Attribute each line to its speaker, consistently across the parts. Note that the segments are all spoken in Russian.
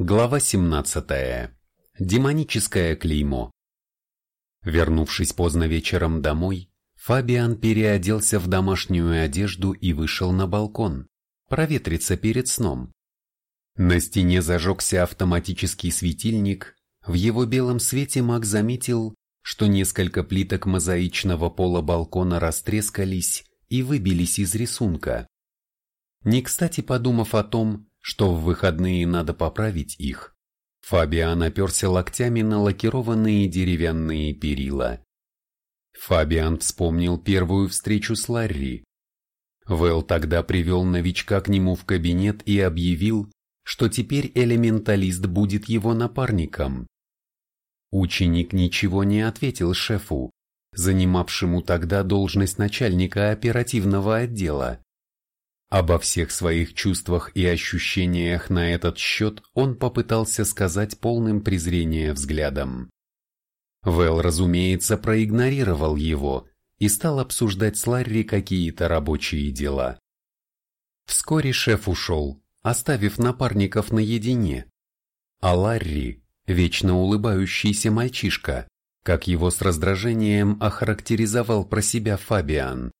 Speaker 1: Глава 17. Демоническое клеймо. Вернувшись поздно вечером домой, Фабиан переоделся в домашнюю одежду и вышел на балкон, проветриться перед сном. На стене зажегся автоматический светильник, в его белом свете Мак заметил, что несколько плиток мозаичного пола балкона растрескались и выбились из рисунка. Не кстати подумав о том, что в выходные надо поправить их. Фабиан оперся локтями на лакированные деревянные перила. Фабиан вспомнил первую встречу с Ларри. Вэл тогда привел новичка к нему в кабинет и объявил, что теперь элементалист будет его напарником. Ученик ничего не ответил шефу, занимавшему тогда должность начальника оперативного отдела. Обо всех своих чувствах и ощущениях на этот счет он попытался сказать полным презрения взглядом. Вэл, разумеется, проигнорировал его и стал обсуждать с Ларри какие-то рабочие дела. Вскоре шеф ушел, оставив напарников наедине. А Ларри, вечно улыбающийся мальчишка, как его с раздражением охарактеризовал про себя Фабиан,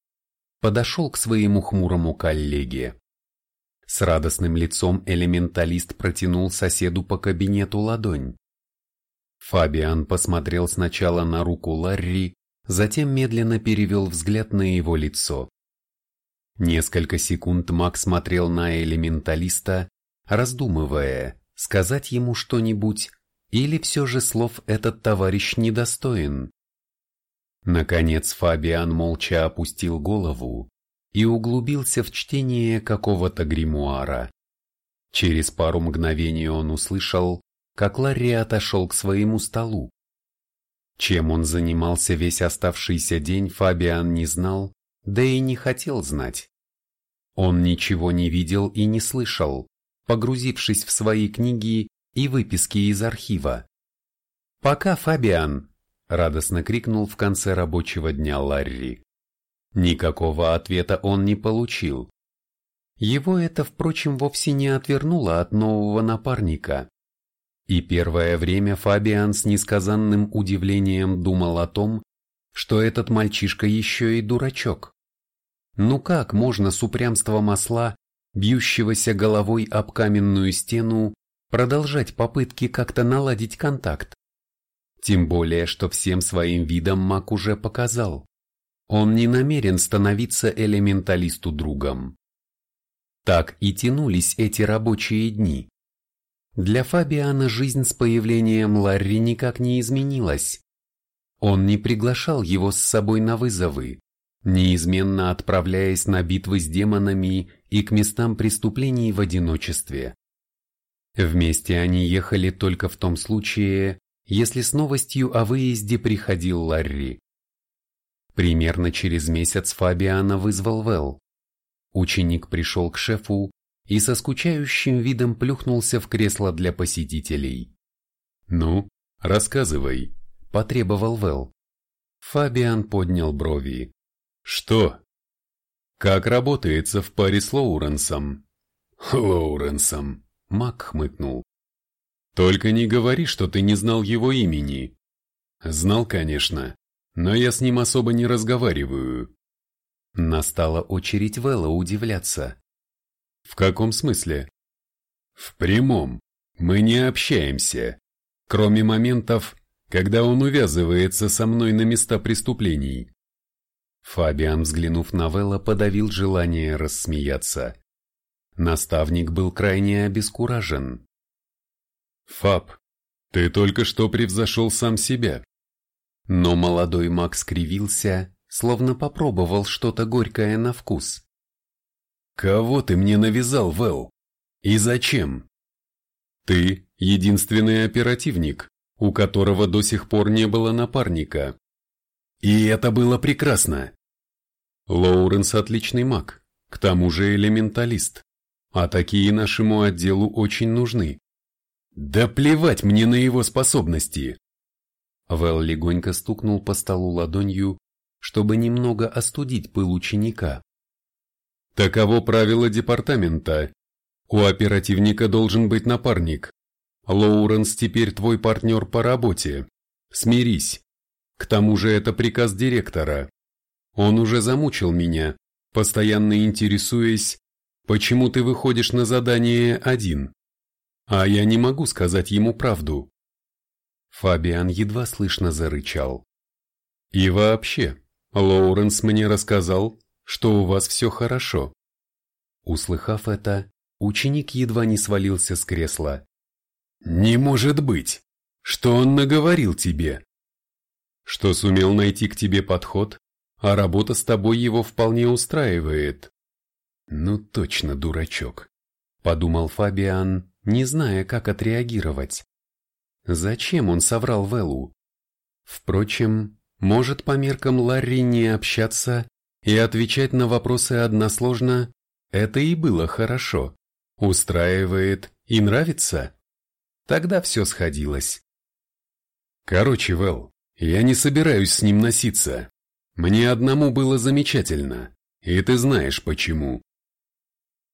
Speaker 1: подошел к своему хмурому коллеге. С радостным лицом элементалист протянул соседу по кабинету ладонь. Фабиан посмотрел сначала на руку Ларри, затем медленно перевел взгляд на его лицо. Несколько секунд Мак смотрел на элементалиста, раздумывая, сказать ему что-нибудь, или все же слов этот товарищ недостоин. Наконец Фабиан молча опустил голову и углубился в чтение какого-то гримуара. Через пару мгновений он услышал, как Ларри отошел к своему столу. Чем он занимался весь оставшийся день, Фабиан не знал, да и не хотел знать. Он ничего не видел и не слышал, погрузившись в свои книги и выписки из архива. «Пока, Фабиан!» Радостно крикнул в конце рабочего дня Ларри. Никакого ответа он не получил. Его это, впрочем, вовсе не отвернуло от нового напарника. И первое время Фабиан с несказанным удивлением думал о том, что этот мальчишка еще и дурачок. Ну как можно с упрямством осла, бьющегося головой об каменную стену, продолжать попытки как-то наладить контакт? Тем более, что всем своим видом Мак уже показал. Он не намерен становиться элементалисту другом. Так и тянулись эти рабочие дни. Для Фабиана жизнь с появлением Ларри никак не изменилась. Он не приглашал его с собой на вызовы, неизменно отправляясь на битвы с демонами и к местам преступлений в одиночестве. Вместе они ехали только в том случае, если с новостью о выезде приходил Ларри. Примерно через месяц Фабиана вызвал Вэл. Ученик пришел к шефу и со скучающим видом плюхнулся в кресло для посетителей. «Ну, рассказывай», – потребовал Вэл. Фабиан поднял брови. «Что?» «Как работается в паре с Лоуренсом?» «Лоуренсом», – Мак хмыкнул. Только не говори, что ты не знал его имени. Знал, конечно, но я с ним особо не разговариваю. Настала очередь Вэлла удивляться. В каком смысле? В прямом. Мы не общаемся. Кроме моментов, когда он увязывается со мной на места преступлений. Фабиан, взглянув на Вэлла, подавил желание рассмеяться. Наставник был крайне обескуражен. Фаб, ты только что превзошел сам себя. Но молодой маг скривился, словно попробовал что-то горькое на вкус. Кого ты мне навязал, Вэл? И зачем? Ты единственный оперативник, у которого до сих пор не было напарника. И это было прекрасно. Лоуренс отличный маг, к тому же элементалист, а такие нашему отделу очень нужны. Да плевать мне на его способности. Вэл легонько стукнул по столу ладонью, чтобы немного остудить пыл ученика. Таково правило департамента. У оперативника должен быть напарник. Лоуренс теперь твой партнер по работе. Смирись. К тому же это приказ директора. Он уже замучил меня, постоянно интересуясь, почему ты выходишь на задание один. А я не могу сказать ему правду. Фабиан едва слышно зарычал. И вообще, Лоуренс мне рассказал, что у вас все хорошо. Услыхав это, ученик едва не свалился с кресла. Не может быть! Что он наговорил тебе? Что сумел найти к тебе подход, а работа с тобой его вполне устраивает. Ну точно дурачок, подумал Фабиан, не зная, как отреагировать. Зачем он соврал Веллу? Впрочем, может по меркам Ларри не общаться и отвечать на вопросы односложно, это и было хорошо. Устраивает и нравится? Тогда все сходилось. Короче, Вэл, я не собираюсь с ним носиться. Мне одному было замечательно, и ты знаешь почему.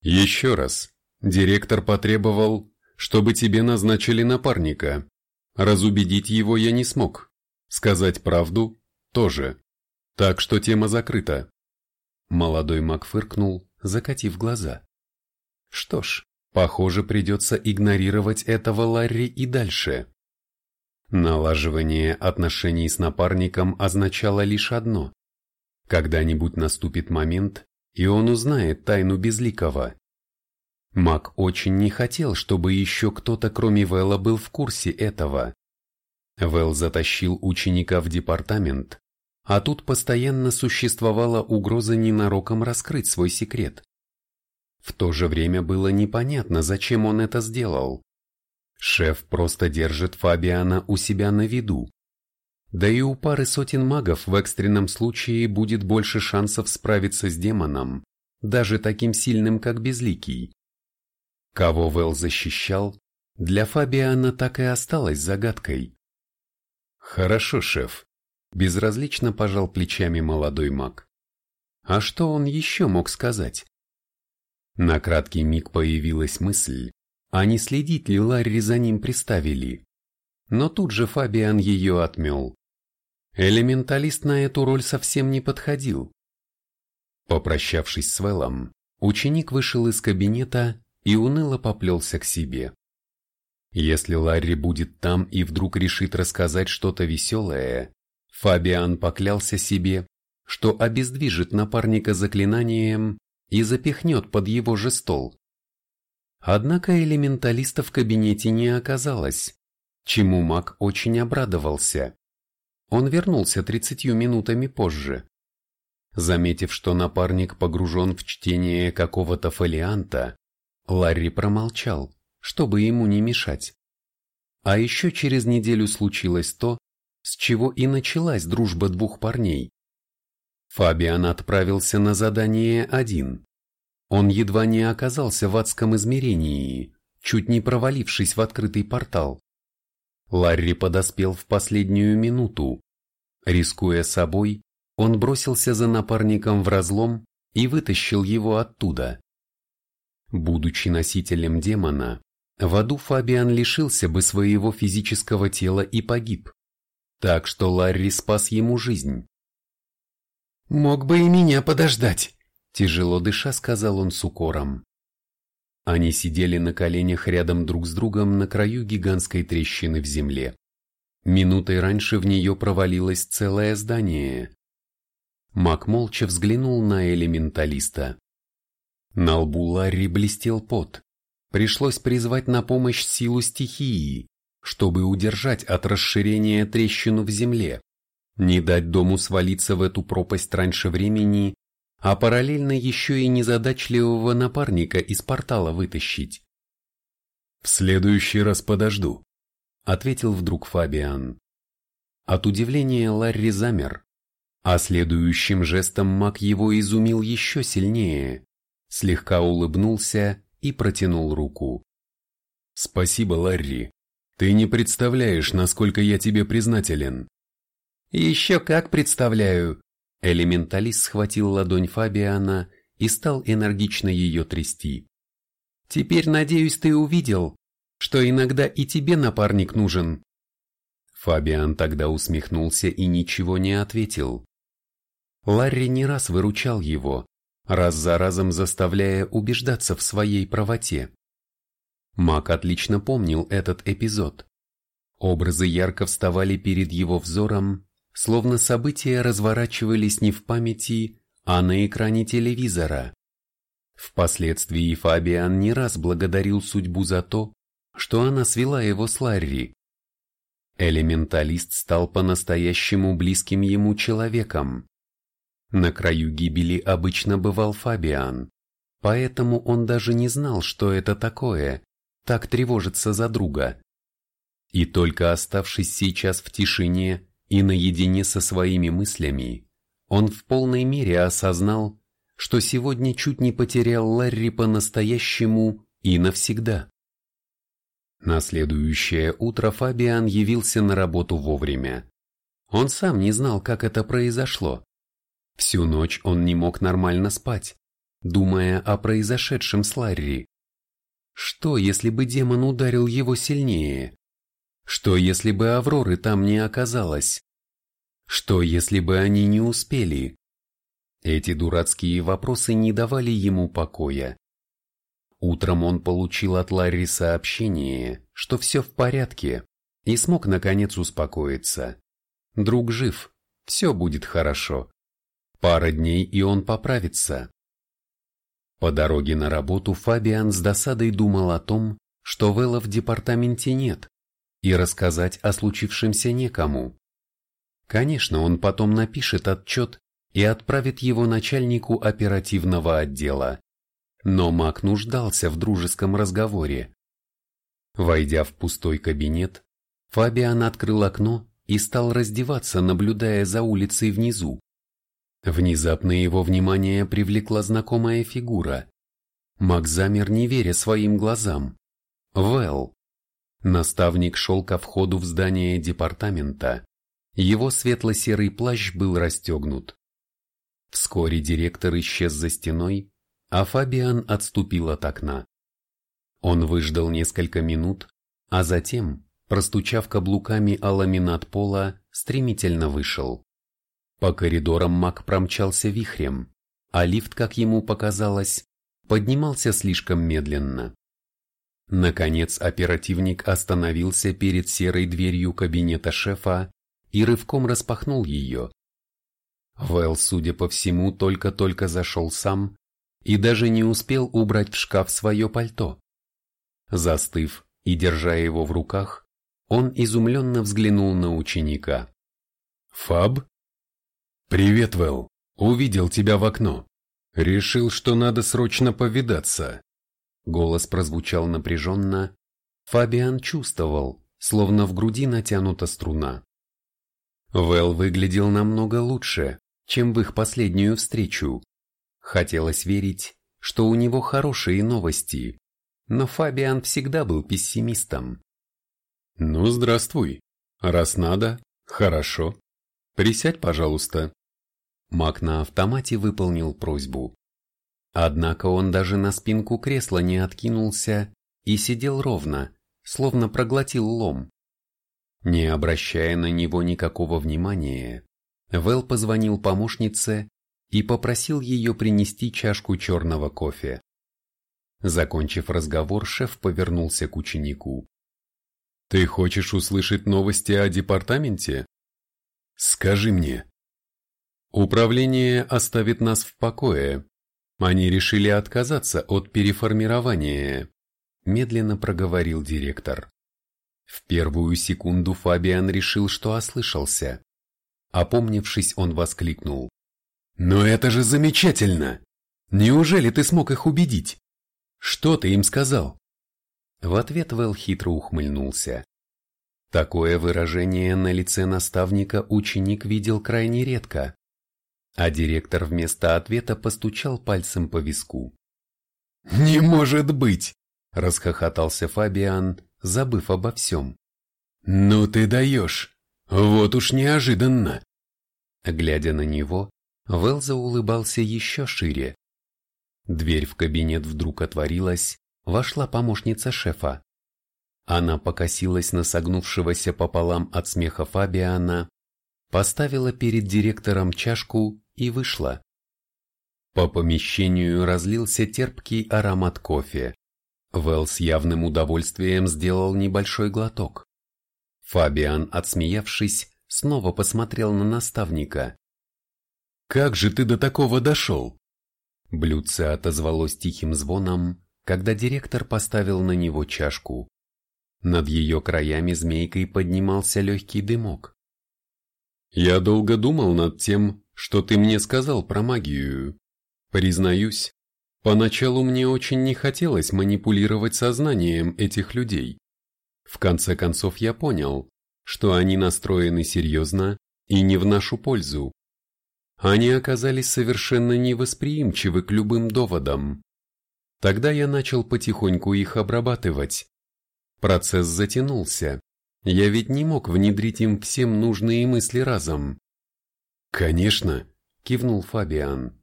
Speaker 1: Еще раз, директор потребовал, чтобы тебе назначили напарника. Разубедить его я не смог. Сказать правду тоже. Так что тема закрыта. Молодой маг фыркнул, закатив глаза. Что ж, похоже, придется игнорировать этого Ларри и дальше. Налаживание отношений с напарником означало лишь одно. Когда-нибудь наступит момент, и он узнает тайну Безликого. Мак очень не хотел, чтобы еще кто-то кроме Вэлла был в курсе этого. Вэлл затащил ученика в департамент, а тут постоянно существовала угроза ненароком раскрыть свой секрет. В то же время было непонятно, зачем он это сделал. Шеф просто держит Фабиана у себя на виду, да и у пары сотен магов в экстренном случае будет больше шансов справиться с демоном, даже таким сильным, как Безликий. Кого Вэл защищал, для Фабиана так и осталось загадкой. «Хорошо, шеф», – безразлично пожал плечами молодой маг. А что он еще мог сказать? На краткий миг появилась мысль, а не следить ли Ларри за ним приставили. Но тут же Фабиан ее отмел. Элементалист на эту роль совсем не подходил. Попрощавшись с Вэллом, ученик вышел из кабинета и уныло поплелся к себе. Если Ларри будет там и вдруг решит рассказать что-то веселое, Фабиан поклялся себе, что обездвижит напарника заклинанием и запихнет под его же стол. Однако элементалиста в кабинете не оказалось, чему маг очень обрадовался. Он вернулся тридцатью минутами позже. Заметив, что напарник погружен в чтение какого-то фолианта, Ларри промолчал, чтобы ему не мешать. А еще через неделю случилось то, с чего и началась дружба двух парней. Фабиан отправился на задание один. Он едва не оказался в адском измерении, чуть не провалившись в открытый портал. Ларри подоспел в последнюю минуту. Рискуя собой, он бросился за напарником в разлом и вытащил его оттуда. Будучи носителем демона, в аду Фабиан лишился бы своего физического тела и погиб. Так что Ларри спас ему жизнь. «Мог бы и меня подождать», – тяжело дыша сказал он с укором. Они сидели на коленях рядом друг с другом на краю гигантской трещины в земле. Минутой раньше в нее провалилось целое здание. Мак молча взглянул на элементалиста. На лбу Ларри блестел пот. Пришлось призвать на помощь силу стихии, чтобы удержать от расширения трещину в земле, не дать дому свалиться в эту пропасть раньше времени а параллельно еще и незадачливого напарника из портала вытащить. «В следующий раз подожду», — ответил вдруг Фабиан. От удивления Ларри замер, а следующим жестом маг его изумил еще сильнее, слегка улыбнулся и протянул руку. «Спасибо, Ларри. Ты не представляешь, насколько я тебе признателен». «Еще как представляю», Элементалист схватил ладонь Фабиана и стал энергично ее трясти. «Теперь, надеюсь, ты увидел, что иногда и тебе напарник нужен. Фабиан тогда усмехнулся и ничего не ответил. Ларри не раз выручал его, раз за разом заставляя убеждаться в своей правоте. Мак отлично помнил этот эпизод. Образы ярко вставали перед его взором, словно события разворачивались не в памяти, а на экране телевизора. Впоследствии Фабиан не раз благодарил судьбу за то, что она свела его с Ларри. Элементалист стал по-настоящему близким ему человеком. На краю гибели обычно бывал Фабиан, поэтому он даже не знал, что это такое, так тревожиться за друга. И только оставшись сейчас в тишине и наедине со своими мыслями, он в полной мере осознал, что сегодня чуть не потерял Ларри по-настоящему и навсегда. На следующее утро Фабиан явился на работу вовремя. Он сам не знал, как это произошло. Всю ночь он не мог нормально спать, думая о произошедшем с Ларри. Что, если бы демон ударил его сильнее? Что, если бы Авроры там не оказалось? Что, если бы они не успели? Эти дурацкие вопросы не давали ему покоя. Утром он получил от Ларри сообщение, что все в порядке, и смог наконец успокоиться. Друг жив, все будет хорошо. Пара дней, и он поправится. По дороге на работу Фабиан с досадой думал о том, что Вэлла в департаменте нет, и рассказать о случившемся некому. Конечно, он потом напишет отчет и отправит его начальнику оперативного отдела. Но Мак нуждался в дружеском разговоре. Войдя в пустой кабинет, Фабиан открыл окно и стал раздеваться, наблюдая за улицей внизу. Внезапно его внимание привлекла знакомая фигура. Мак замер, не веря своим глазам. Вэл. Наставник шел ко входу в здание департамента. Его светло-серый плащ был расстегнут. Вскоре директор исчез за стеной, а Фабиан отступил от окна. Он выждал несколько минут, а затем, простучав каблуками о ламинат пола, стремительно вышел. По коридорам Мак промчался вихрем, а лифт, как ему показалось, поднимался слишком медленно. Наконец оперативник остановился перед серой дверью кабинета шефа и рывком распахнул ее. Вэл, судя по всему, только-только зашел сам и даже не успел убрать в шкаф свое пальто. Застыв и держа его в руках, он изумленно взглянул на ученика. «Фаб?» «Привет, Вэл. Увидел тебя в окно. Решил, что надо срочно повидаться». Голос прозвучал напряженно. Фабиан чувствовал, словно в груди натянута струна. Вэл выглядел намного лучше, чем в их последнюю встречу. Хотелось верить, что у него хорошие новости, но Фабиан всегда был пессимистом. «Ну, здравствуй. Раз надо, хорошо. Присядь, пожалуйста». Мак на автомате выполнил просьбу. Однако он даже на спинку кресла не откинулся и сидел ровно, словно проглотил лом. Не обращая на него никакого внимания, Вэл позвонил помощнице и попросил ее принести чашку черного кофе. Закончив разговор, шеф повернулся к ученику. «Ты хочешь услышать новости о департаменте? Скажи мне». «Управление оставит нас в покое. Они решили отказаться от переформирования», медленно проговорил директор. В первую секунду Фабиан решил, что ослышался. Опомнившись, он воскликнул. «Но это же замечательно! Неужели ты смог их убедить? Что ты им сказал?» В ответ Вэл хитро ухмыльнулся. Такое выражение на лице наставника ученик видел крайне редко, а директор вместо ответа постучал пальцем по виску. «Не может быть!» – расхохотался Фабиан, забыв обо всем. «Ну ты даешь! Вот уж неожиданно!» Глядя на него, Велза улыбался еще шире. Дверь в кабинет вдруг отворилась, вошла помощница шефа. Она покосилась на согнувшегося пополам от смеха Фабиана, поставила перед директором чашку и вышла. По помещению разлился терпкий аромат кофе. Вэл с явным удовольствием сделал небольшой глоток. Фабиан, отсмеявшись, снова посмотрел на наставника. «Как же ты до такого дошел?» Блюдце отозвалось тихим звоном, когда директор поставил на него чашку. Над ее краями змейкой поднимался легкий дымок. «Я долго думал над тем, что ты мне сказал про магию. Признаюсь, поначалу мне очень не хотелось манипулировать сознанием этих людей. В конце концов я понял, что они настроены серьезно и не в нашу пользу. Они оказались совершенно невосприимчивы к любым доводам. Тогда я начал потихоньку их обрабатывать. Процесс затянулся. Я ведь не мог внедрить им всем нужные мысли разом. «Конечно», – кивнул Фабиан.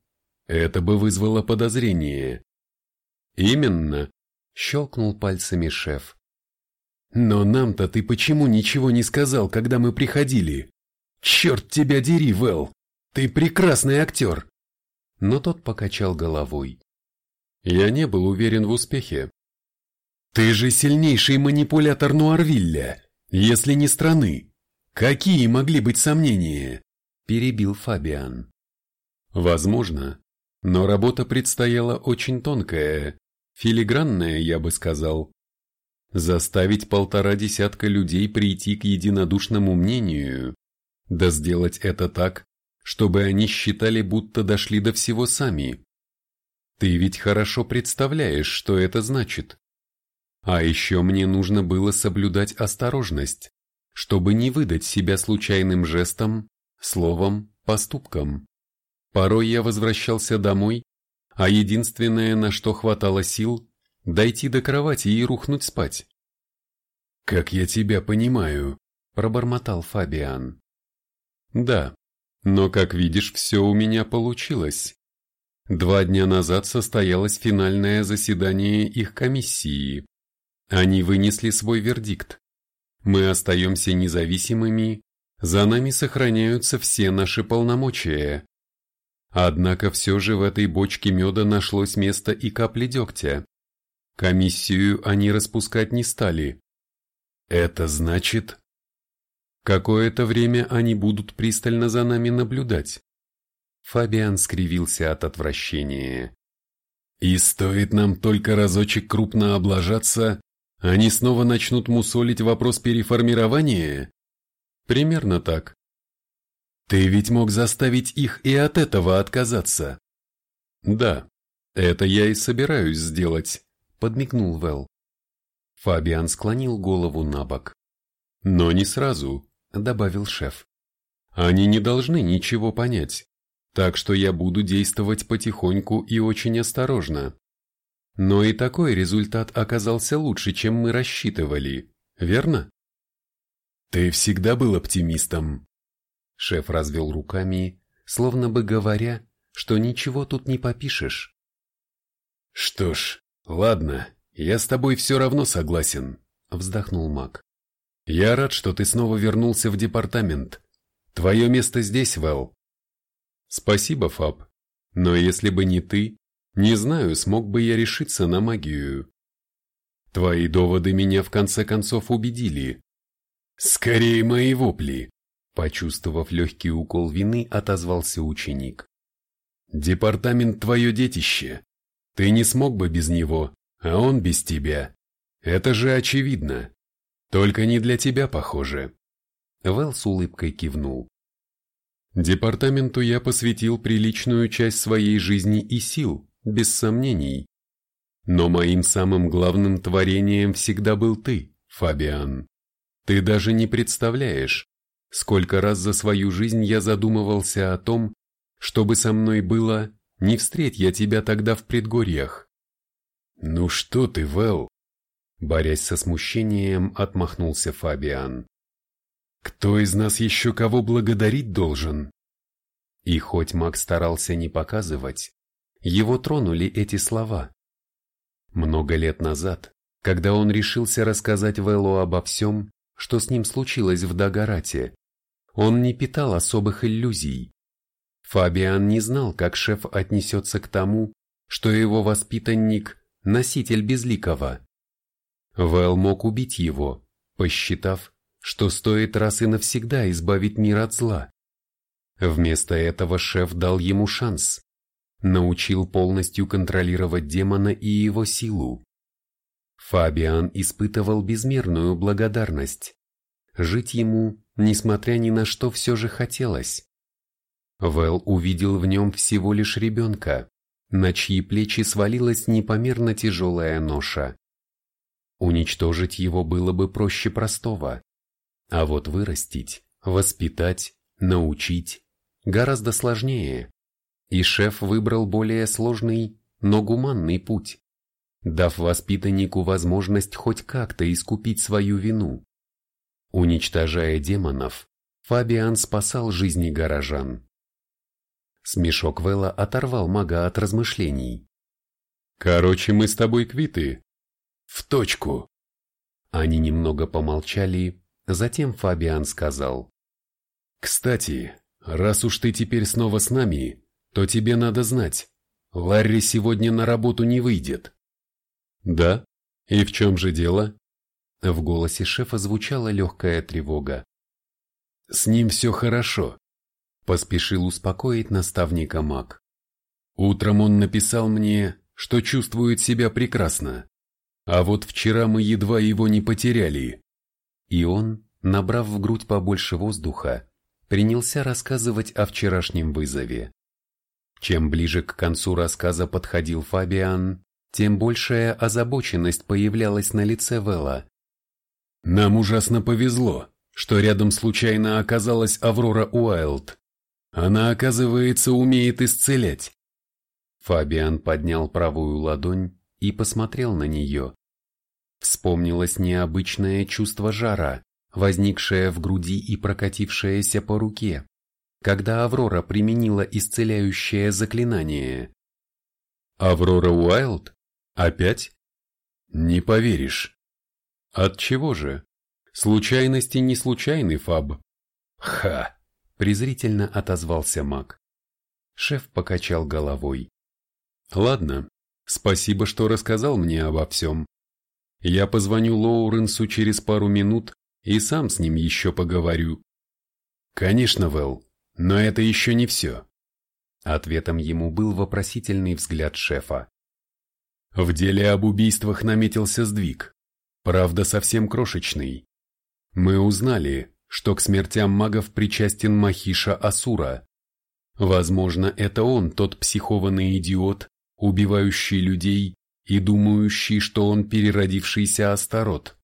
Speaker 1: «Это бы вызвало подозрение». «Именно», – щелкнул пальцами шеф. «Но нам-то ты почему ничего не сказал, когда мы приходили? Черт тебя дери, Вэл! Ты прекрасный актер!» Но тот покачал головой. Я не был уверен в успехе. Ты же сильнейший манипулятор Нуарвилля, если не страны. Какие могли быть сомнения? Перебил Фабиан. Возможно, но работа предстояла очень тонкая, филигранная, я бы сказал. Заставить полтора десятка людей прийти к единодушному мнению, да сделать это так, чтобы они считали, будто дошли до всего сами. Ты ведь хорошо представляешь, что это значит. А еще мне нужно было соблюдать осторожность, чтобы не выдать себя случайным жестом, словом, поступком. Порой я возвращался домой, а единственное, на что хватало сил, дойти до кровати и рухнуть спать. «Как я тебя понимаю», – пробормотал Фабиан. «Да, но, как видишь, все у меня получилось. Два дня назад состоялось финальное заседание их комиссии. Они вынесли свой вердикт. Мы остаемся независимыми, за нами сохраняются все наши полномочия. Однако все же в этой бочке меда нашлось место и капли дегтя. Комиссию они распускать не стали. Это значит... Какое-то время они будут пристально за нами наблюдать. Фабиан скривился от отвращения. «И стоит нам только разочек крупно облажаться, они снова начнут мусолить вопрос переформирования?» «Примерно так». «Ты ведь мог заставить их и от этого отказаться». «Да, это я и собираюсь сделать», — подмигнул Вэл. Фабиан склонил голову на бок. «Но не сразу», — добавил шеф. «Они не должны ничего понять. Так что я буду действовать потихоньку и очень осторожно. Но и такой результат оказался лучше, чем мы рассчитывали, верно? Ты всегда был оптимистом. Шеф развел руками, словно бы говоря, что ничего тут не попишешь. Что ж, ладно, я с тобой все равно согласен, вздохнул Мак. Я рад, что ты снова вернулся в департамент. Твое место здесь, Вэл. Спасибо, Фаб. Но если бы не ты, не знаю, смог бы я решиться на магию. Твои доводы меня в конце концов убедили. Скорее мои вопли. Почувствовав легкий укол вины, отозвался ученик. Департамент твое детище. Ты не смог бы без него, а он без тебя. Это же очевидно. Только не для тебя, похоже. Вэл с улыбкой кивнул. Департаменту я посвятил приличную часть своей жизни и сил, без сомнений. Но моим самым главным творением всегда был ты, Фабиан. Ты даже не представляешь, сколько раз за свою жизнь я задумывался о том, чтобы со мной было, не встреть я тебя тогда в предгорьях. Ну что ты, Вэл? Борясь со смущением, отмахнулся Фабиан. Кто из нас еще кого благодарить должен? И хоть Мак старался не показывать, его тронули эти слова. Много лет назад, когда он решился рассказать Вэллу обо всем, что с ним случилось в Дагорате, он не питал особых иллюзий. Фабиан не знал, как шеф отнесется к тому, что его воспитанник – носитель безликого. Вэл мог убить его, посчитав, что стоит раз и навсегда избавить мир от зла. Вместо этого шеф дал ему шанс, научил полностью контролировать демона и его силу. Фабиан испытывал безмерную благодарность. Жить ему, несмотря ни на что, все же хотелось. Вэл увидел в нем всего лишь ребенка, на чьи плечи свалилась непомерно тяжелая ноша. Уничтожить его было бы проще простого, а вот вырастить, воспитать, научить гораздо сложнее. И шеф выбрал более сложный, но гуманный путь, дав воспитаннику возможность хоть как-то искупить свою вину. Уничтожая демонов, Фабиан спасал жизни горожан. Смешок Вэлла оторвал мага от размышлений. «Короче, мы с тобой квиты». «В точку». Они немного помолчали, затем Фабиан сказал. «Кстати, раз уж ты теперь снова с нами, то тебе надо знать, Ларри сегодня на работу не выйдет». «Да? И в чем же дело?» В голосе шефа звучала легкая тревога. «С ним все хорошо», Поспешил успокоить наставника маг. Утром он написал мне, что чувствует себя прекрасно. А вот вчера мы едва его не потеряли. И он, набрав в грудь побольше воздуха, принялся рассказывать о вчерашнем вызове. Чем ближе к концу рассказа подходил Фабиан, тем большая озабоченность появлялась на лице Вэлла. «Нам ужасно повезло, что рядом случайно оказалась Аврора Уайлд. Она, оказывается, умеет исцелять. Фабиан поднял правую ладонь и посмотрел на нее. Вспомнилось необычное чувство жара, возникшее в груди и прокатившееся по руке, когда Аврора применила исцеляющее заклинание. Аврора Уайлд? Опять? Не поверишь. От чего же? Случайности не случайны, Фаб. Ха! презрительно отозвался маг. Шеф покачал головой. Ладно, спасибо, что рассказал мне обо всем. Я позвоню Лоуренсу через пару минут и сам с ним еще поговорю. Конечно, Вэл, но это еще не все. Ответом ему был вопросительный взгляд шефа. В деле об убийствах наметился сдвиг, правда совсем крошечный. Мы узнали, что к смертям магов причастен Махиша Асура. Возможно, это он тот психованный идиот, убивающий людей и думающий, что он переродившийся Астарот.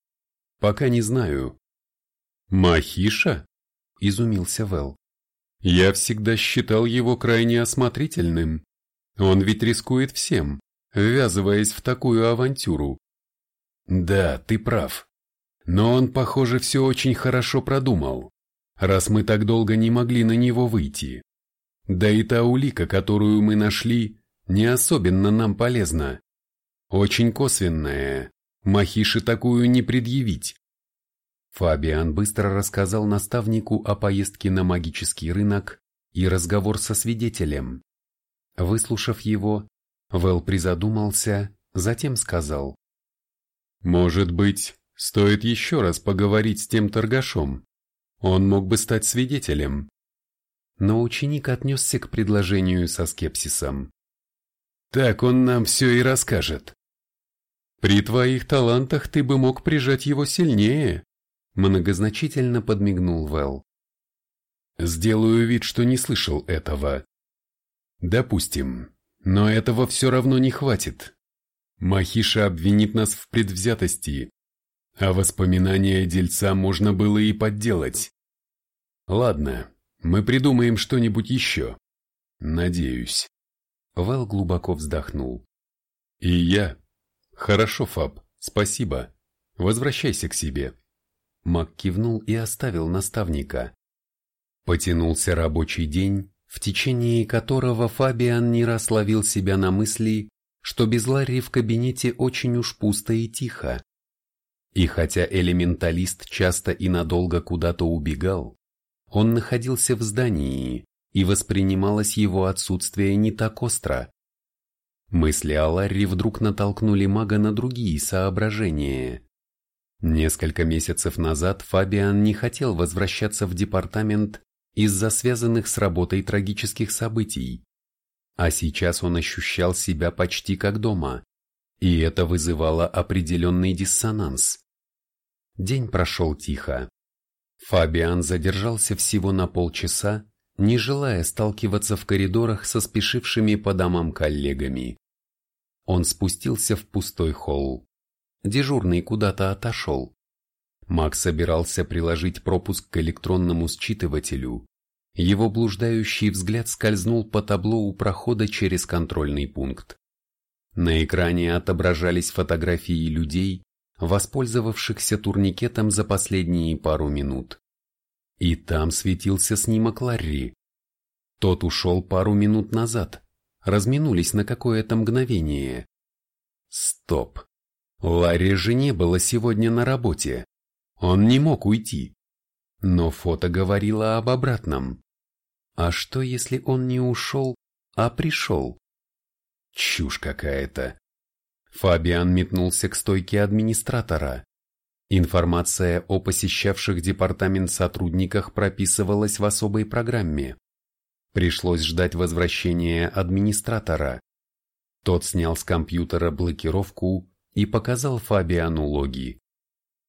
Speaker 1: Пока не знаю. Махиша? Изумился Вэл. Я всегда считал его крайне осмотрительным. Он ведь рискует всем, ввязываясь в такую авантюру. Да, ты прав. Но он, похоже, все очень хорошо продумал, раз мы так долго не могли на него выйти. Да и та улика, которую мы нашли, не особенно нам полезна. Очень косвенная, Махиши такую не предъявить. Фабиан быстро рассказал наставнику о поездке на магический рынок и разговор со свидетелем. Выслушав его, Вэл призадумался, затем сказал. «Может быть, Стоит еще раз поговорить с тем торгашом. Он мог бы стать свидетелем. Но ученик отнесся к предложению со скепсисом. Так он нам все и расскажет. При твоих талантах ты бы мог прижать его сильнее, многозначительно подмигнул Вэл. Сделаю вид, что не слышал этого. Допустим, но этого все равно не хватит. Махиша обвинит нас в предвзятости, а воспоминания дельца можно было и подделать. Ладно, мы придумаем что-нибудь еще. Надеюсь. Вэл глубоко вздохнул. И я. Хорошо, Фаб, спасибо. Возвращайся к себе. Мак кивнул и оставил наставника. Потянулся рабочий день, в течение которого Фабиан не раз ловил себя на мысли, что без Ларри в кабинете очень уж пусто и тихо. И хотя элементалист часто и надолго куда-то убегал, он находился в здании, и воспринималось его отсутствие не так остро. Мысли о Ларри вдруг натолкнули мага на другие соображения. Несколько месяцев назад Фабиан не хотел возвращаться в департамент из-за связанных с работой трагических событий. А сейчас он ощущал себя почти как дома, и это вызывало определенный диссонанс. День прошел тихо. Фабиан задержался всего на полчаса, не желая сталкиваться в коридорах со спешившими по домам коллегами. Он спустился в пустой холл. Дежурный куда-то отошел. Макс собирался приложить пропуск к электронному считывателю. Его блуждающий взгляд скользнул по табло у прохода через контрольный пункт. На экране отображались фотографии людей, воспользовавшихся турникетом за последние пару минут. И там светился снимок Ларри. Тот ушел пару минут назад, разминулись на какое-то мгновение. Стоп. Ларри же не было сегодня на работе. Он не мог уйти. Но фото говорило об обратном. А что, если он не ушел, а пришел? Чушь какая-то. Фабиан метнулся к стойке администратора. Информация о посещавших департамент сотрудниках прописывалась в особой программе. Пришлось ждать возвращения администратора. Тот снял с компьютера блокировку и показал Фабиану логи.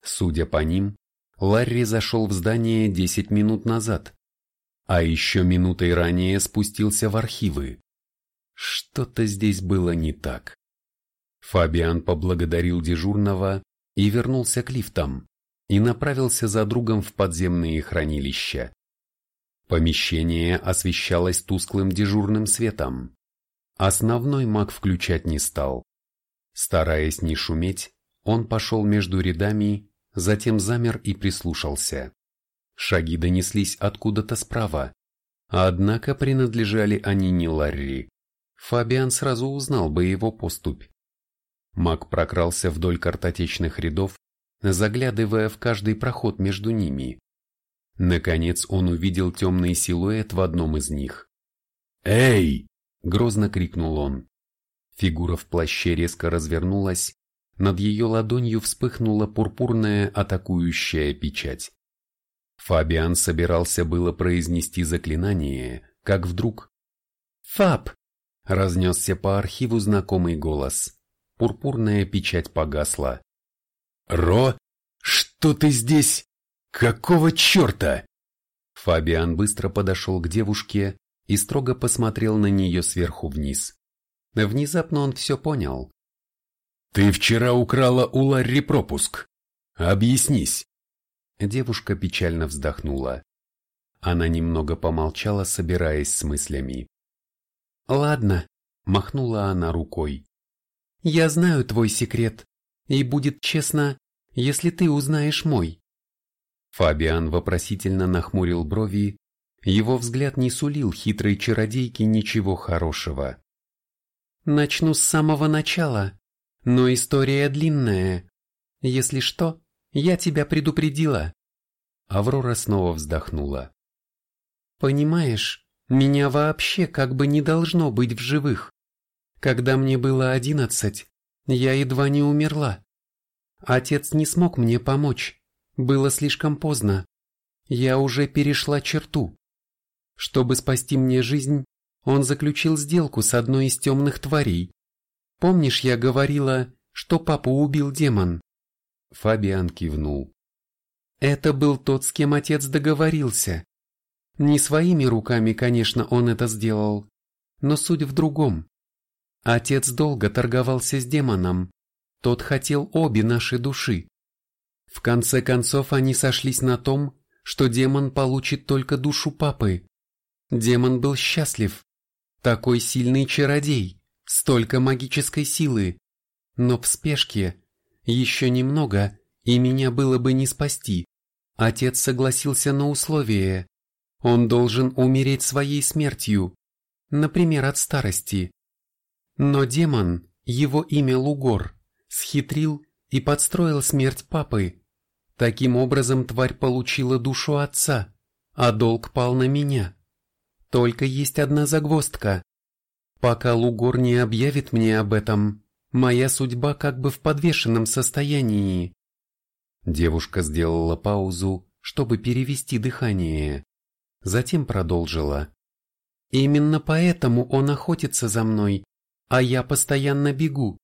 Speaker 1: Судя по ним, Ларри зашел в здание 10 минут назад, а еще минутой ранее спустился в архивы. Что-то здесь было не так. Фабиан поблагодарил дежурного и вернулся к лифтам и направился за другом в подземные хранилища. Помещение освещалось тусклым дежурным светом. Основной маг включать не стал. Стараясь не шуметь, он пошел между рядами, затем замер и прислушался. Шаги донеслись откуда-то справа, однако принадлежали они не Ларри. Фабиан сразу узнал бы его поступь. Маг прокрался вдоль картотечных рядов, заглядывая в каждый проход между ними. Наконец он увидел темный силуэт в одном из них. «Эй!» – грозно крикнул он. Фигура в плаще резко развернулась, над ее ладонью вспыхнула пурпурная атакующая печать. Фабиан собирался было произнести заклинание, как вдруг... «Фаб!» – разнесся по архиву знакомый голос пурпурная печать погасла. «Ро, что ты здесь? Какого черта?» Фабиан быстро подошел к девушке и строго посмотрел на нее сверху вниз. Внезапно он все понял. «Ты вчера украла у Ларри пропуск. Объяснись». Девушка печально вздохнула. Она немного помолчала, собираясь с мыслями. «Ладно», — махнула она рукой. Я знаю твой секрет, и будет честно, если ты узнаешь мой. Фабиан вопросительно нахмурил брови, его взгляд не сулил хитрой чародейке ничего хорошего. Начну с самого начала, но история длинная. Если что, я тебя предупредила. Аврора снова вздохнула. Понимаешь, меня вообще как бы не должно быть в живых. Когда мне было одиннадцать, я едва не умерла. Отец не смог мне помочь. Было слишком поздно. Я уже перешла черту. Чтобы спасти мне жизнь, он заключил сделку с одной из темных тварей. Помнишь, я говорила, что папу убил демон? Фабиан кивнул. Это был тот, с кем отец договорился. Не своими руками, конечно, он это сделал, но суть в другом. Отец долго торговался с демоном. Тот хотел обе наши души. В конце концов они сошлись на том, что демон получит только душу папы. Демон был счастлив. Такой сильный чародей, столько магической силы. Но в спешке еще немного, и меня было бы не спасти. Отец согласился на условие. Он должен умереть своей смертью, например, от старости. Но демон, его имя Лугор, схитрил
Speaker 2: и подстроил смерть папы. Таким образом тварь получила душу отца, а долг пал на меня. Только есть одна загвоздка. Пока Лугор не объявит мне об этом, моя судьба как бы в подвешенном состоянии. Девушка сделала паузу, чтобы перевести дыхание. Затем продолжила. Именно поэтому он охотится за мной, а я постоянно бегу.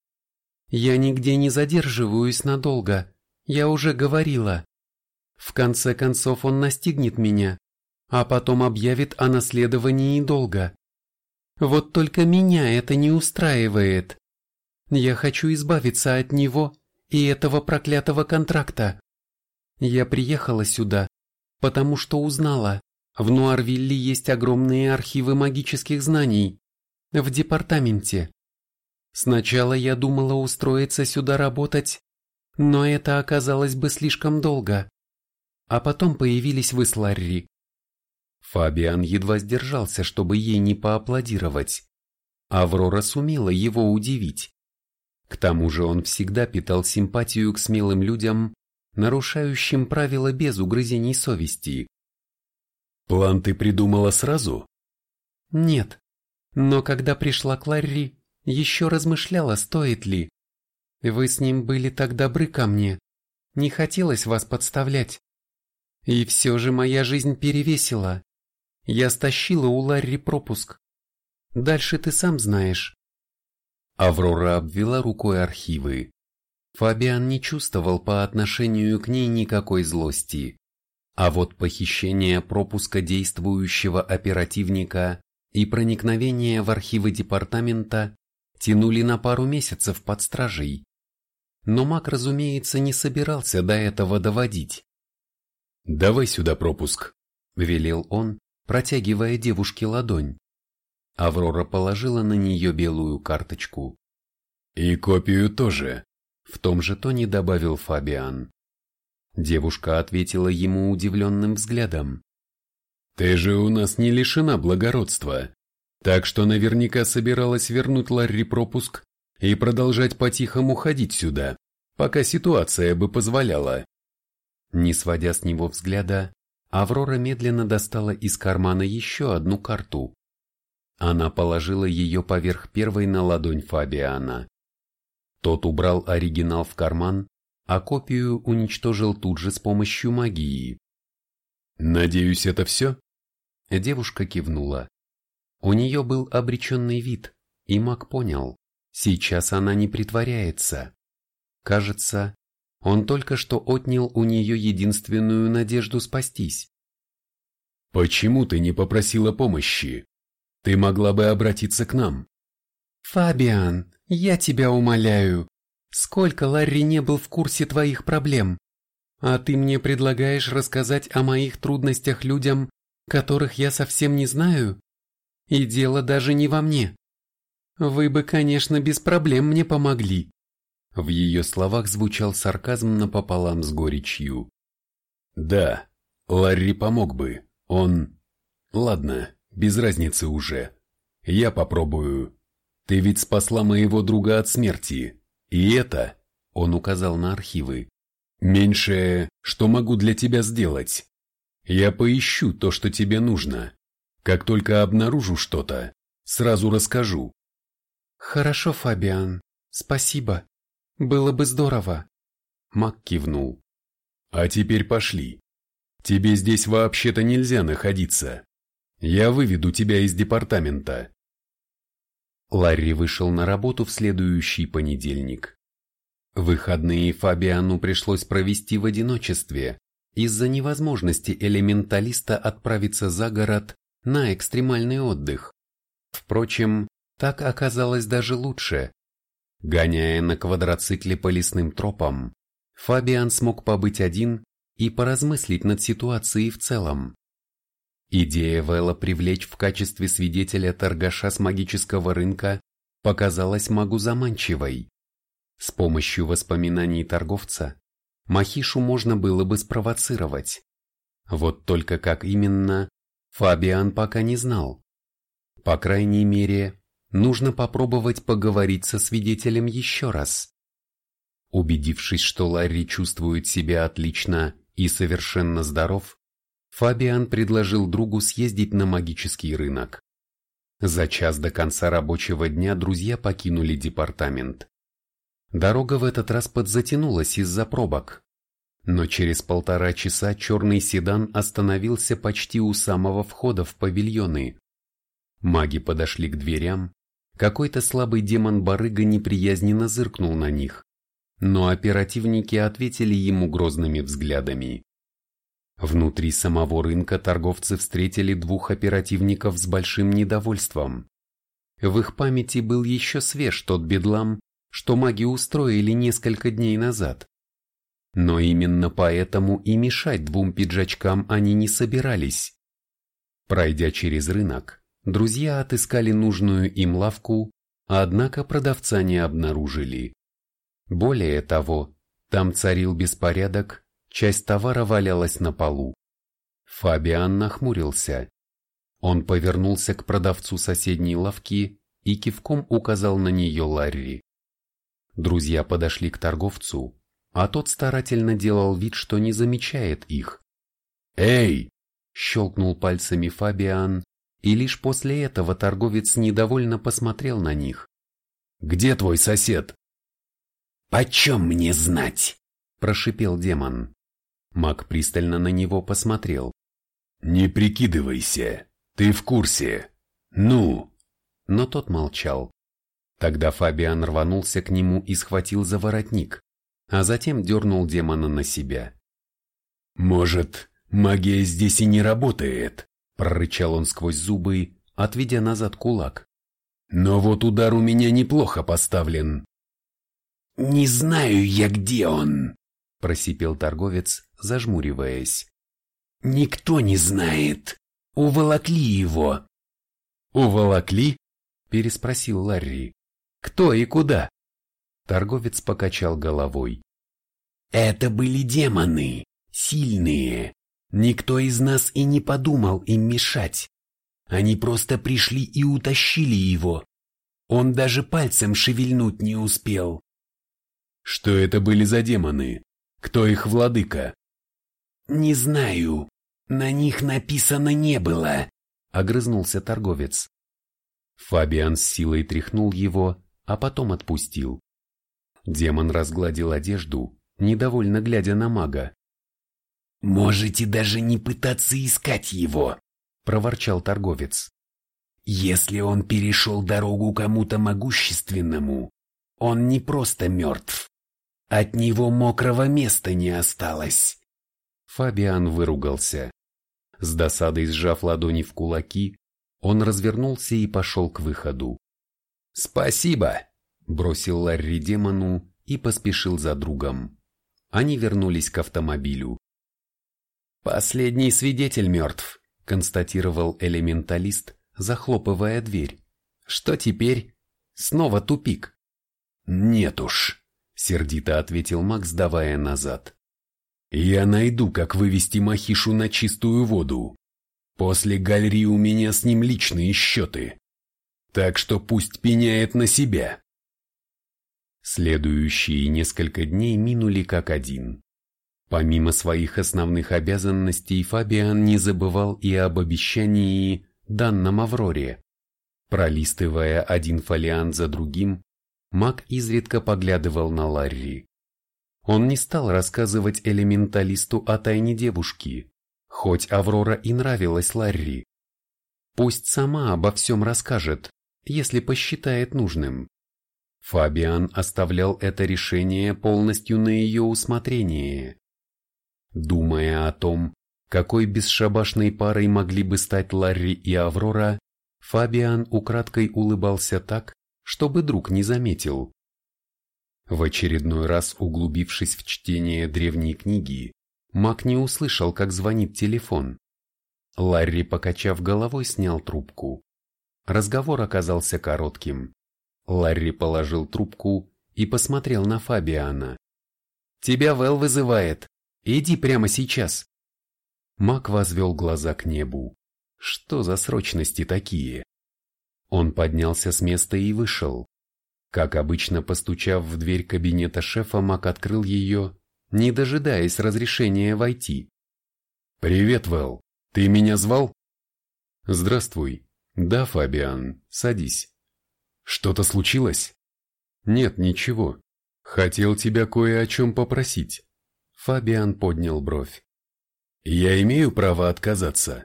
Speaker 2: Я нигде не задерживаюсь надолго, я уже говорила. В конце концов он настигнет меня, а потом объявит о наследовании долга. Вот только меня это не устраивает. Я хочу избавиться от него и этого проклятого контракта. Я приехала сюда, потому что узнала, в Нуарвилле есть огромные архивы магических знаний. В департаменте. Сначала я думала устроиться сюда работать, но это оказалось бы слишком долго. А потом появились вы с Ларри.
Speaker 1: Фабиан едва сдержался, чтобы ей не поаплодировать. Аврора сумела его удивить. К тому же он всегда питал симпатию к смелым людям, нарушающим правила без угрызений совести.
Speaker 2: План ты придумала сразу?
Speaker 3: Нет. Но когда пришла Кларри, еще размышляла, стоит ли. Вы с ним были так добры ко мне. Не хотелось вас подставлять. И все же моя жизнь перевесила. Я стащила у Ларри пропуск. Дальше ты сам знаешь.
Speaker 1: Аврора обвела рукой архивы. Фабиан не чувствовал по отношению к ней никакой злости. А вот похищение пропуска действующего оперативника и проникновение в архивы департамента тянули на пару месяцев под стражей. Но Мак, разумеется, не собирался до этого доводить.
Speaker 2: «Давай сюда пропуск», — велел он, протягивая девушке ладонь.
Speaker 1: Аврора положила на нее белую карточку.
Speaker 2: «И копию тоже», —
Speaker 1: в том же тоне добавил Фабиан. Девушка ответила ему удивленным взглядом.
Speaker 2: «Ты же у нас не лишена благородства, так что наверняка собиралась вернуть Ларри пропуск и продолжать по-тихому ходить сюда, пока ситуация бы позволяла».
Speaker 1: Не сводя с него взгляда, Аврора медленно достала из кармана еще одну карту. Она положила ее поверх первой на ладонь Фабиана. Тот убрал оригинал в карман а копию уничтожил тут же с помощью магии.
Speaker 2: «Надеюсь, это все?»
Speaker 1: Девушка кивнула. У нее был обреченный вид, и маг понял, сейчас она не притворяется. Кажется, он только что отнял у нее единственную надежду спастись.
Speaker 2: «Почему ты не попросила помощи? Ты могла бы обратиться к нам».
Speaker 3: «Фабиан, я тебя умоляю, Сколько Ларри не был в курсе твоих проблем? А ты мне предлагаешь рассказать о моих трудностях людям, которых я совсем не знаю? И дело даже не во мне. Вы бы, конечно, без проблем мне помогли.
Speaker 1: В ее словах звучал сарказм напополам с горечью.
Speaker 2: Да, Ларри помог бы. Он... Ладно, без разницы уже. Я попробую. Ты ведь спасла моего друга от смерти. И это, он указал на архивы, меньшее, что могу для тебя сделать. Я поищу то, что тебе нужно. Как только обнаружу что-то, сразу расскажу.
Speaker 3: Хорошо, Фабиан, спасибо. Было бы здорово.
Speaker 1: Мак кивнул.
Speaker 2: А теперь пошли. Тебе здесь вообще-то нельзя находиться. Я выведу тебя из департамента.
Speaker 1: Ларри вышел на работу в следующий понедельник. Выходные Фабиану пришлось провести в одиночестве из-за невозможности элементалиста отправиться за город на экстремальный отдых. Впрочем, так оказалось даже лучше. Гоняя на квадроцикле по лесным тропам, Фабиан смог побыть один и поразмыслить над ситуацией в целом. Идея Вэлла привлечь в качестве свидетеля торгаша с магического рынка показалась магу заманчивой. С помощью воспоминаний торговца Махишу можно было бы спровоцировать. Вот только как именно, Фабиан пока не знал. По крайней мере, нужно попробовать поговорить со свидетелем еще раз. Убедившись, что Ларри чувствует себя отлично и совершенно здоров, Фабиан предложил другу съездить на магический рынок. За час до конца рабочего дня друзья покинули департамент. Дорога в этот раз подзатянулась из-за пробок. Но через полтора часа черный седан остановился почти у самого входа в павильоны. Маги подошли к дверям, какой-то слабый демон-барыга неприязненно зыркнул на них, но оперативники ответили ему грозными взглядами. Внутри самого рынка торговцы встретили двух оперативников с большим недовольством. В их памяти был еще свеж тот бедлам, что маги устроили несколько дней назад. Но именно поэтому и мешать двум пиджачкам они не собирались. Пройдя через рынок, друзья отыскали нужную им лавку, однако продавца не обнаружили. Более того, там царил беспорядок Часть товара валялась на полу. Фабиан нахмурился. Он повернулся к продавцу соседней лавки и кивком указал на нее Ларри. Друзья подошли к торговцу, а тот старательно делал вид, что не замечает их. «Эй!» – щелкнул пальцами Фабиан, и лишь после этого торговец недовольно посмотрел на них. «Где твой сосед?»
Speaker 2: «Почем мне знать?»
Speaker 1: – прошипел демон. Маг пристально на него посмотрел.
Speaker 2: «Не прикидывайся, ты в курсе. Ну!»
Speaker 1: Но тот молчал. Тогда Фабиан рванулся к нему и схватил за воротник, а затем дернул демона на себя.
Speaker 2: «Может, магия здесь и не работает?»
Speaker 1: – прорычал он сквозь зубы, отведя назад кулак.
Speaker 2: «Но вот удар у меня неплохо поставлен». «Не знаю я, где он», – просипел торговец, зажмуриваясь. «Никто не знает. Уволокли его».
Speaker 1: «Уволокли?» – переспросил Ларри. «Кто и куда?» Торговец покачал головой.
Speaker 2: «Это были демоны, сильные. Никто из нас и не подумал им мешать. Они просто пришли и утащили его. Он даже пальцем шевельнуть не успел».
Speaker 1: «Что это были за демоны? Кто их владыка?»
Speaker 2: «Не знаю. На них написано не было», —
Speaker 1: огрызнулся торговец. Фабиан с силой тряхнул его, а потом отпустил. Демон разгладил одежду, недовольно глядя на мага.
Speaker 2: «Можете даже не пытаться искать его», — проворчал торговец. «Если он перешел дорогу кому-то могущественному, он не просто мертв. От него мокрого места не осталось.
Speaker 1: Фабиан выругался. С досадой сжав ладони в кулаки, он развернулся и пошел к выходу. «Спасибо!» – бросил Ларри демону и поспешил за другом. Они вернулись к автомобилю. «Последний свидетель мертв», – констатировал элементалист, захлопывая дверь. «Что теперь? Снова тупик».
Speaker 2: «Нет уж», – сердито ответил Макс, давая назад. Я найду, как вывести Махишу на чистую воду. После гальри у меня с ним личные счеты. Так что пусть пеняет на себя.
Speaker 1: Следующие несколько дней минули как один. Помимо своих основных обязанностей, Фабиан не забывал и об обещании, данном Авроре. Пролистывая один фолиант за другим, маг изредка поглядывал на Ларри. Он не стал рассказывать элементалисту о тайне девушки, хоть Аврора и нравилась Ларри. Пусть сама обо всем расскажет, если посчитает нужным. Фабиан оставлял это решение полностью на ее усмотрение. Думая о том, какой бесшабашной парой могли бы стать Ларри и Аврора, Фабиан украдкой улыбался так, чтобы друг не заметил. В очередной раз углубившись в чтение древней книги, Мак не услышал, как звонит телефон. Ларри, покачав головой, снял трубку. Разговор оказался коротким. Ларри положил трубку и посмотрел на Фабиана. «Тебя Вэл вызывает. Иди прямо сейчас». Мак возвел глаза к небу. Что за срочности такие? Он поднялся с места и вышел. Как обычно, постучав в дверь кабинета шефа, Мак открыл ее, не дожидаясь разрешения войти.
Speaker 2: «Привет, Вэл. Ты меня звал?»
Speaker 1: «Здравствуй. Да, Фабиан, садись».
Speaker 2: «Что-то случилось?»
Speaker 1: «Нет, ничего. Хотел тебя кое о чем попросить». Фабиан поднял бровь.
Speaker 2: «Я имею право отказаться?»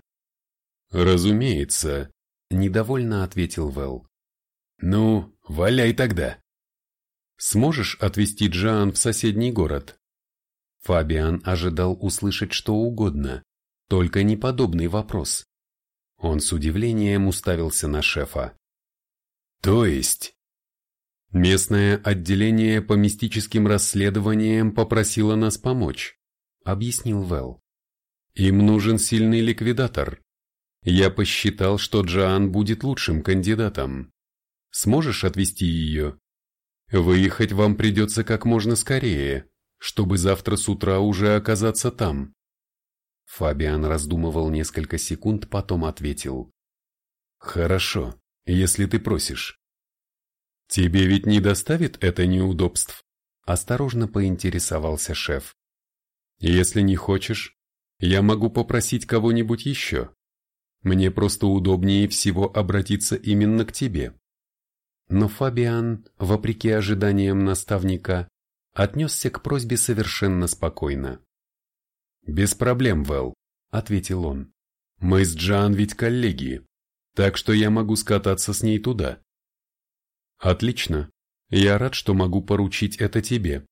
Speaker 1: «Разумеется», — недовольно ответил Вэл.
Speaker 2: «Ну, валяй тогда».
Speaker 1: «Сможешь отвезти Джоан в соседний город?» Фабиан ожидал услышать что угодно, только не подобный вопрос. Он с удивлением уставился на шефа.
Speaker 2: «То есть?»
Speaker 1: «Местное отделение по мистическим расследованиям попросило нас помочь», — объяснил Вэл. «Им нужен сильный ликвидатор. Я посчитал, что Джоан будет лучшим кандидатом. Сможешь отвезти ее? Выехать вам придется как можно скорее, чтобы завтра с утра уже оказаться там. Фабиан раздумывал несколько секунд, потом ответил.
Speaker 2: Хорошо, если ты просишь.
Speaker 1: Тебе ведь не доставит это неудобств? Осторожно поинтересовался шеф. Если не хочешь, я могу попросить кого-нибудь еще. Мне просто удобнее всего обратиться именно к тебе. Но Фабиан, вопреки ожиданиям наставника, отнесся к просьбе совершенно спокойно.
Speaker 2: «Без проблем, Вэл», — ответил он. «Мы с Джан ведь коллеги, так что я могу скататься с ней туда».
Speaker 1: «Отлично. Я рад, что могу поручить это тебе.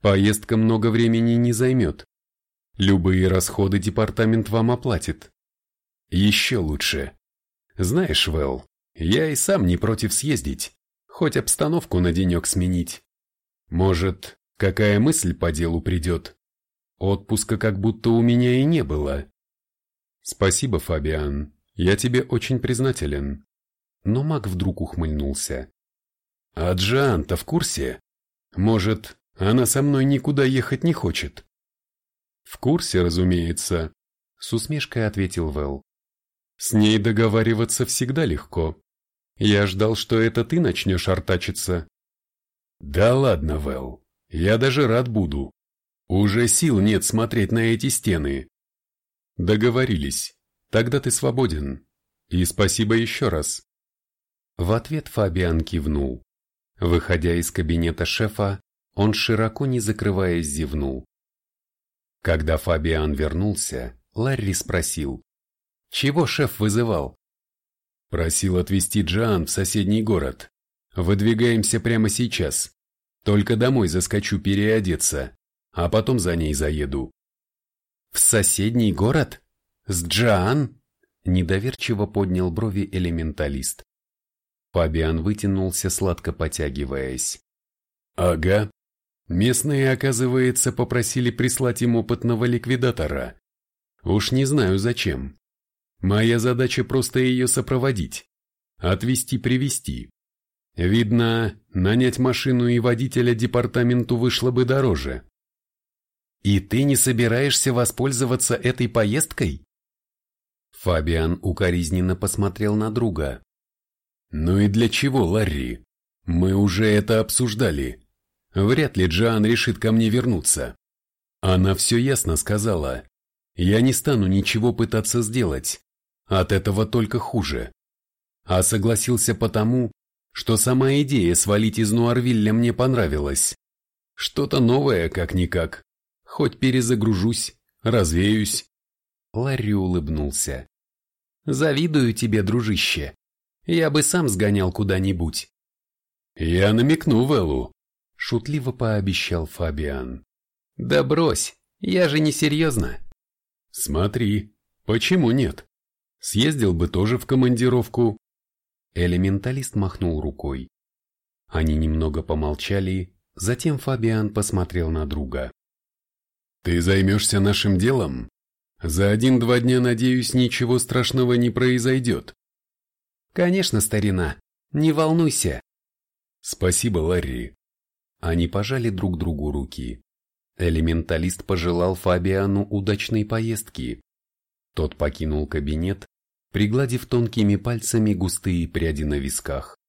Speaker 1: Поездка много времени не займет. Любые расходы департамент вам оплатит.
Speaker 2: Еще лучше. Знаешь, Вэл, я и сам не против съездить, хоть обстановку на денек сменить. Может, какая мысль по делу придет? Отпуска как будто у меня и не было.
Speaker 1: Спасибо, Фабиан, я тебе очень признателен. Но маг вдруг ухмыльнулся.
Speaker 2: А Джан-то в курсе? Может, она со мной никуда ехать не хочет?
Speaker 1: В курсе, разумеется, с усмешкой ответил Вэл. С ней договариваться всегда легко. Я ждал, что это ты начнешь артачиться.
Speaker 2: Да ладно, Вэл, я даже рад буду. Уже сил нет смотреть на эти стены.
Speaker 1: Договорились. Тогда ты свободен. И спасибо еще раз. В ответ Фабиан кивнул. Выходя из кабинета шефа, он широко не закрываясь зевнул. Когда Фабиан вернулся, Ларри спросил. Чего шеф вызывал?
Speaker 2: Просил отвезти Джоан в соседний город. Выдвигаемся прямо сейчас. Только домой заскочу переодеться, а потом за ней заеду.
Speaker 1: В соседний город? С Джоан? Недоверчиво поднял брови элементалист. Фабиан вытянулся, сладко потягиваясь.
Speaker 2: Ага. Местные, оказывается, попросили прислать им опытного ликвидатора. Уж не знаю зачем. Моя задача просто ее сопроводить, отвезти-привезти. Видно, нанять машину и водителя департаменту вышло бы дороже.
Speaker 1: И ты не собираешься воспользоваться этой поездкой? Фабиан укоризненно посмотрел на друга.
Speaker 2: Ну и для чего, Ларри? Мы уже это обсуждали. Вряд ли Джоан решит ко мне вернуться. Она все ясно сказала. Я не стану ничего пытаться сделать. От этого только хуже. А согласился потому, что сама идея свалить из Нуарвилля мне понравилась. Что-то новое, как-никак. Хоть перезагружусь, развеюсь.
Speaker 1: Ларри улыбнулся. Завидую тебе, дружище. Я бы сам сгонял куда-нибудь.
Speaker 2: Я намекну Вэллу,
Speaker 1: шутливо пообещал Фабиан. Да брось, я же не серьезно.
Speaker 2: Смотри, почему нет? Съездил бы тоже в командировку.
Speaker 1: Элементалист махнул рукой. Они немного помолчали, затем Фабиан посмотрел на друга.
Speaker 2: «Ты займешься нашим делом? За один-два дня, надеюсь, ничего страшного не произойдет».
Speaker 1: «Конечно, старина, не волнуйся».
Speaker 2: «Спасибо, Ларри».
Speaker 1: Они пожали друг другу руки. Элементалист пожелал Фабиану удачной поездки. Тот покинул кабинет, пригладив тонкими пальцами густые пряди на висках.